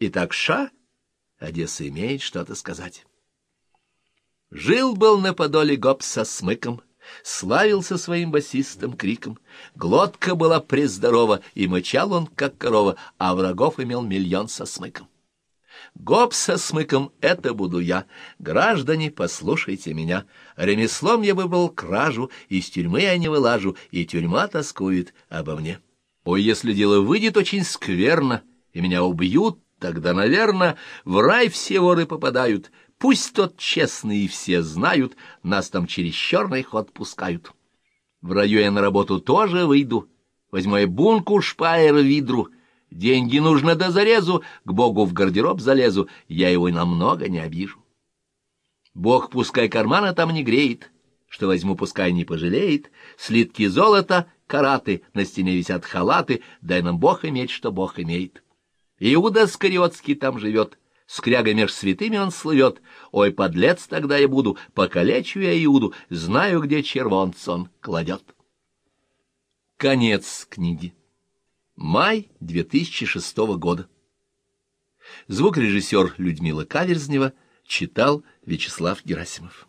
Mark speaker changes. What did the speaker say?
Speaker 1: Итак, ша, Одесса имеет что-то сказать. Жил-был на подоле гоп со смыком, славился своим басистым криком. Глотка была прездорова, и мычал он, как корова, а врагов имел миллион со смыком. Гоп со смыком — это буду я. Граждане, послушайте меня. Ремеслом я выбрал кражу, из тюрьмы я не вылажу, и тюрьма тоскует обо мне. Ой, если дело выйдет очень скверно, и меня убьют, тогда, наверное, в рай все воры попадают. Пусть тот честный и все знают, нас там через черный ход пускают. В раю я на работу тоже выйду, возьму я бунку, шпайер, видру. Деньги нужно до зарезу, к Богу в гардероб залезу, я его намного не обижу. Бог пускай кармана там не греет, что возьму, пускай не пожалеет, слитки золота, караты, на стене висят халаты, дай нам Бог иметь, что Бог имеет. Иуда Скариотский там живет, скряга меж святыми он слывет. Ой, подлец тогда я буду, покалечу я Иуду, знаю, где червонц он кладет. Конец книги. Май 2006 года. Звукорежиссер Людмила Каверзнева читал Вячеслав Герасимов.